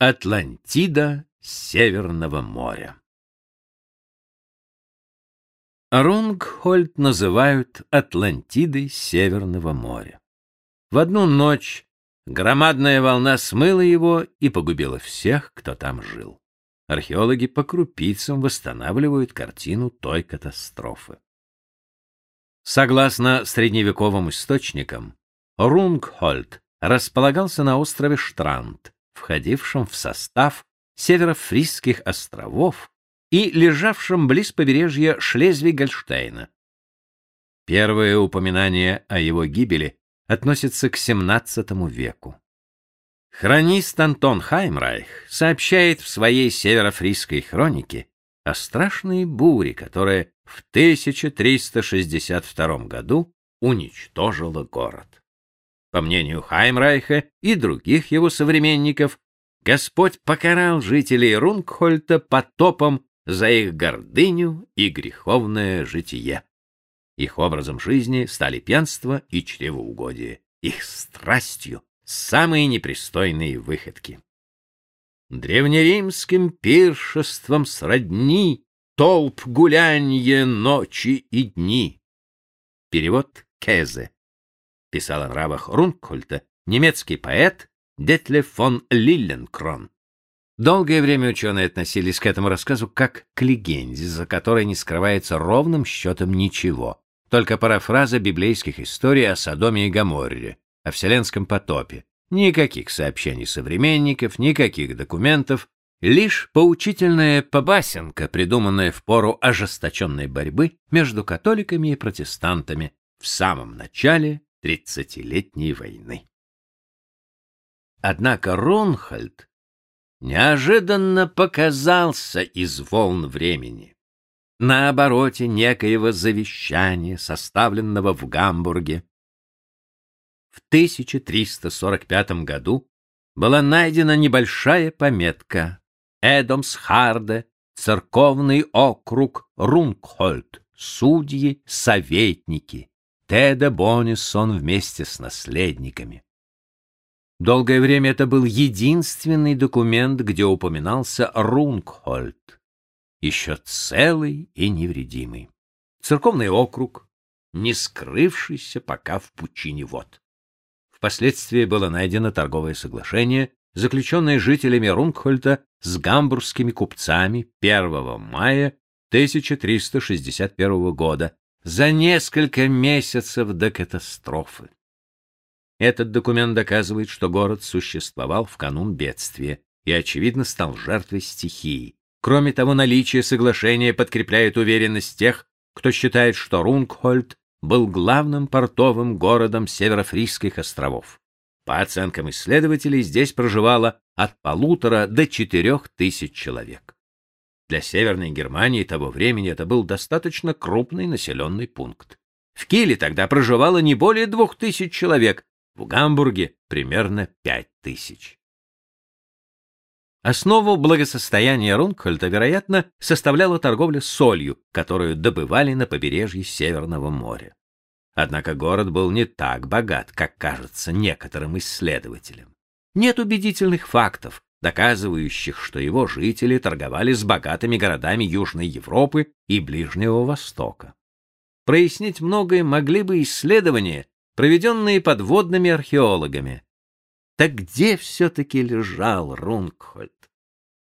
Атлантида Северного моря. Рунгхольд называют Атлантидой Северного моря. В одну ночь громадная волна смыла его и погубила всех, кто там жил. Археологи по крупицам восстанавливают картину той катастрофы. Согласно средневековым источникам, Рунгхольд располагался на острове Штранд, входившем в состав Северофрисских островов и лежавшем близ побережья Шлезвиг-Гольштейна. Первое упоминание о его гибели относится к XVII веку. Хронист Антон Хаймрайх сообщает в своей северофрисской хронике о страшной буре, которая в 1362 году уничтожила город. По мнению Хаймрайха и других его современников, Господь покарал жителей Рунгхольта потопом за их гордыню и греховное житие. Их образом жизни стали пьянство и чревоугодие, их страстью самые непристойные выходки. Древнеримским пиршеством сродни толп гулянье ночи и дни. Перевод Кезе писал о нравах Рункольта немецкий поэт Детлев фон Лилленкрон. Долгое время ученые относились к этому рассказу как к легенде, за которой не скрывается ровным счетом ничего, только парафраза библейских историй о Содоме и Гоморре, о вселенском потопе. Никаких сообщений современников, никаких документов, лишь поучительная побасенка, придуманная в пору ожесточенной борьбы между католиками и протестантами в самом начале тридцатилетней войны. Однако Ронхальд неожиданно показался из волн времени. На обороте некоего завещания, составленного в Гамбурге, в 1345 году была найдена небольшая пометка Эдомсхарде, церковный округ Рунгхольд, судьи, советники, Теда Боннисон вместе с наследниками. Долгое время это был единственный документ, где упоминался Рунгхольд, еще целый и невредимый. Церковный округ, не скрывшийся пока в пучине вод. Впоследствии было найдено торговое соглашение, заключенное жителями Рунгхольда с гамбургскими купцами 1 мая 1361 года, за несколько месяцев до катастрофы. Этот документ доказывает, что город существовал в канун бедствия и, очевидно, стал жертвой стихии. Кроме того, наличие соглашения подкрепляет уверенность тех, кто считает, что Рунгхольд был главным портовым городом Северофрийских островов. По оценкам исследователей, здесь проживало от полутора до четырех тысяч человек. Для Северной Германии того времени это был достаточно крупный населенный пункт. В Киле тогда проживало не более двух тысяч человек, в Гамбурге примерно пять тысяч. Основу благосостояния Рунгхольда, вероятно, составляла торговля солью, которую добывали на побережье Северного моря. Однако город был не так богат, как кажется некоторым исследователям. Нет убедительных фактов, доказывающих, что его жители торговали с богатыми городами Южной Европы и Ближнего Востока. Прояснить многое могли бы исследования, проведенные подводными археологами. Так где все-таки лежал Рунгхольд?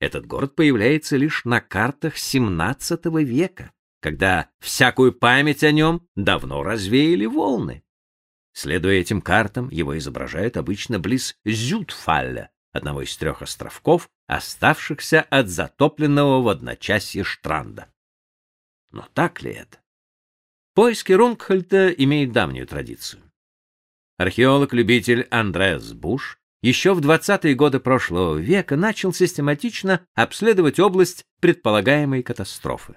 Этот город появляется лишь на картах XVII века, когда всякую память о нем давно развеяли волны. Следуя этим картам, его изображают обычно близ Зютфалля, одного из трех островков, оставшихся от затопленного в одночасье Штранда. Но так ли это? Поиски Рунгхольта имеют давнюю традицию. Археолог-любитель Андреас Буш еще в 20-е годы прошлого века начал систематично обследовать область предполагаемой катастрофы.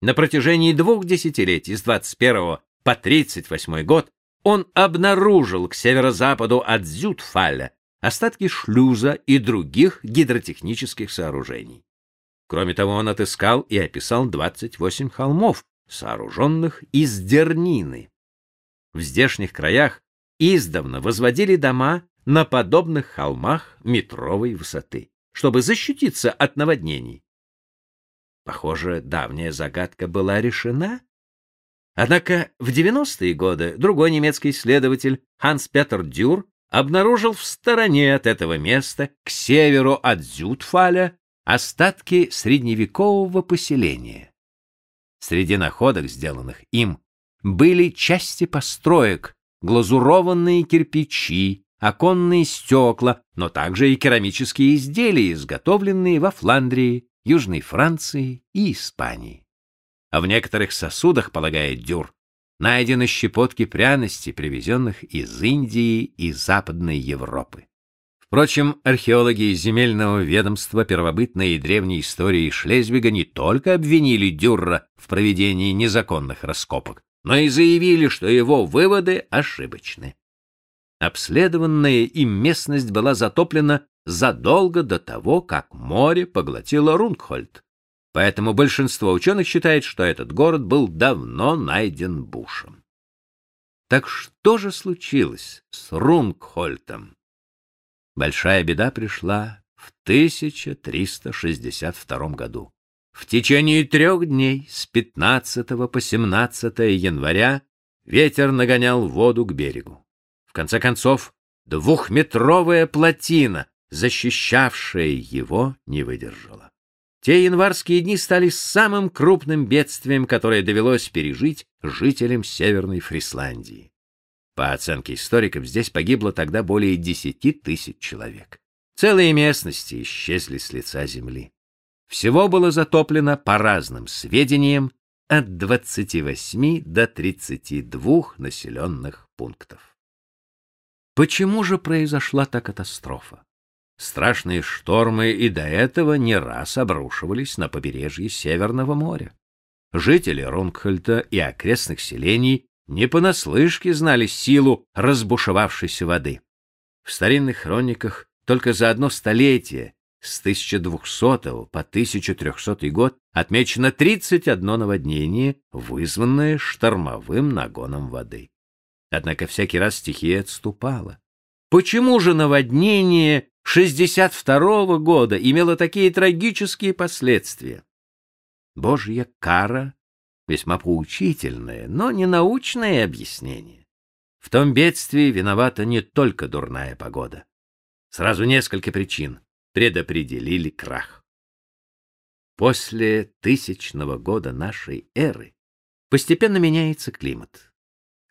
На протяжении двух десятилетий с 21 по 38 год он обнаружил к северо-западу от Зютфаля остатки шлюза и других гидротехнических сооружений. Кроме того, он отыскал и описал 28 холмов, сооруженных из дернины. В здешних краях издавна возводили дома на подобных холмах метровой высоты. чтобы защититься от наводнений. Похоже, давняя загадка была решена. Однако в 90-е годы другой немецкий исследователь Ханс Петер Дюр обнаружил в стороне от этого места, к северу от Зютфаля, остатки средневекового поселения. Среди находок, сделанных им, были части построек, глазурованные кирпичи, оконные стекла, но также и керамические изделия, изготовленные во Фландрии, Южной Франции и Испании. А в некоторых сосудах, полагает Дюр, найдены щепотки пряностей, привезенных из Индии и Западной Европы. Впрочем, археологи из земельного ведомства первобытной и древней истории Шлезвига не только обвинили Дюрра в проведении незаконных раскопок, но и заявили, что его выводы ошибочны. Обследованная им местность была затоплена задолго до того, как море поглотило Рунгхольд. Поэтому большинство ученых считает, что этот город был давно найден Бушем. Так что же случилось с Рунгхольтом? Большая беда пришла в 1362 году. В течение трех дней с 15 по 17 января ветер нагонял воду к берегу. В конце концов, двухметровая плотина, защищавшая его, не выдержала. Те январские дни стали самым крупным бедствием, которое довелось пережить жителям Северной Фрисландии. По оценке историков, здесь погибло тогда более десяти тысяч человек. Целые местности исчезли с лица земли. Всего было затоплено, по разным сведениям, от 28 до 32 населенных пунктов. Почему же произошла та катастрофа? Страшные штормы и до этого не раз обрушивались на побережье Северного моря. Жители Рунгхольта и окрестных селений не понаслышке знали силу разбушевавшейся воды. В старинных хрониках только за одно столетие, с 1200 по 1300 год, отмечено 31 наводнение, вызванное штормовым нагоном воды. Однако всякий раз стихия отступала. Почему же наводнение 62-го года имело такие трагические последствия? Божья кара — весьма поучительное, но не научное объяснение. В том бедствии виновата не только дурная погода. Сразу несколько причин предопределили крах. После тысячного года нашей эры постепенно меняется климат.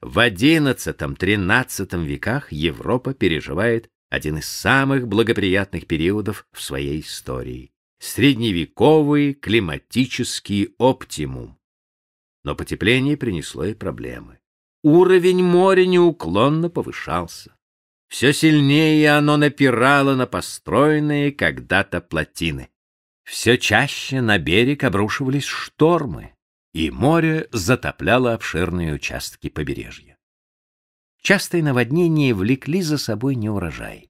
В XI-XIII веках Европа переживает один из самых благоприятных периодов в своей истории средневековый климатический оптимум. Но потепление принесло и проблемы. Уровень моря неуклонно повышался. Все сильнее оно напирало на построенные когда-то плотины. Все чаще на берег обрушивались штормы и море затопляло обширные участки побережья. Частые наводнения влекли за собой неурожай.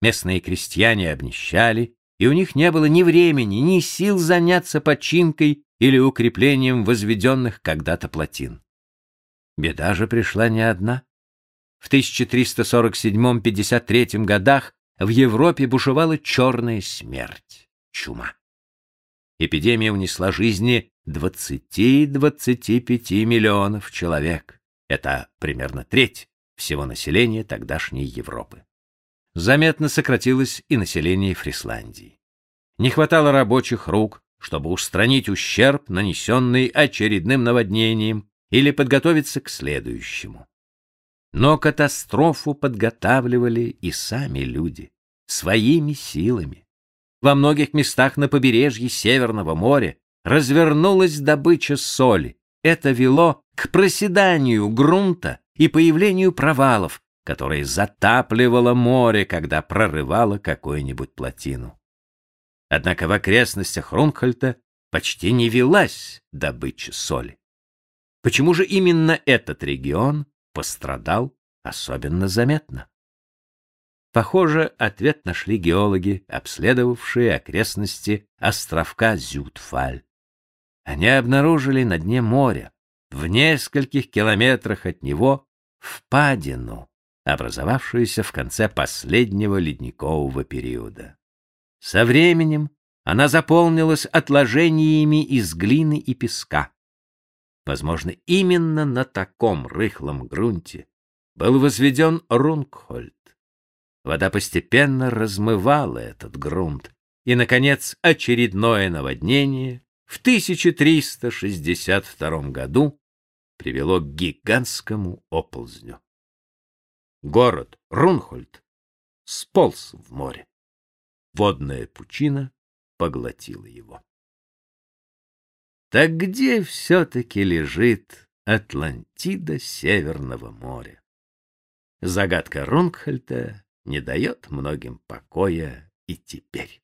Местные крестьяне обнищали, и у них не было ни времени, ни сил заняться починкой или укреплением возведенных когда-то плотин. Беда же пришла не одна. В 1347-53 годах в Европе бушевала черная смерть, чума. Эпидемия унесла жизни 20-25 миллионов человек. Это примерно треть всего населения тогдашней Европы. Заметно сократилось и население Фрисландии. Не хватало рабочих рук, чтобы устранить ущерб, нанесенный очередным наводнением, или подготовиться к следующему. Но катастрофу подготавливали и сами люди, своими силами. Во многих местах на побережье Северного моря развернулась добыча соли. Это вело к проседанию грунта и появлению провалов, которые затапливало море, когда прорывало какую-нибудь плотину. Однако в окрестностях Рунхольта почти не велась добыча соли. Почему же именно этот регион пострадал особенно заметно? Похоже, ответ нашли геологи, обследовавшие окрестности островка Зютфаль. Они обнаружили на дне моря, в нескольких километрах от него, впадину, образовавшуюся в конце последнего ледникового периода. Со временем она заполнилась отложениями из глины и песка. Возможно, именно на таком рыхлом грунте был возведен Рунгхольд. Вода постепенно размывала этот грунт, и, наконец, очередное наводнение в 1362 году привело к гигантскому оползню. Город Рунхольд сполз в море. Водная пучина поглотила его. Так где все-таки лежит Атлантида Северного моря? Загадка Рунгхольта не дает многим покоя и теперь.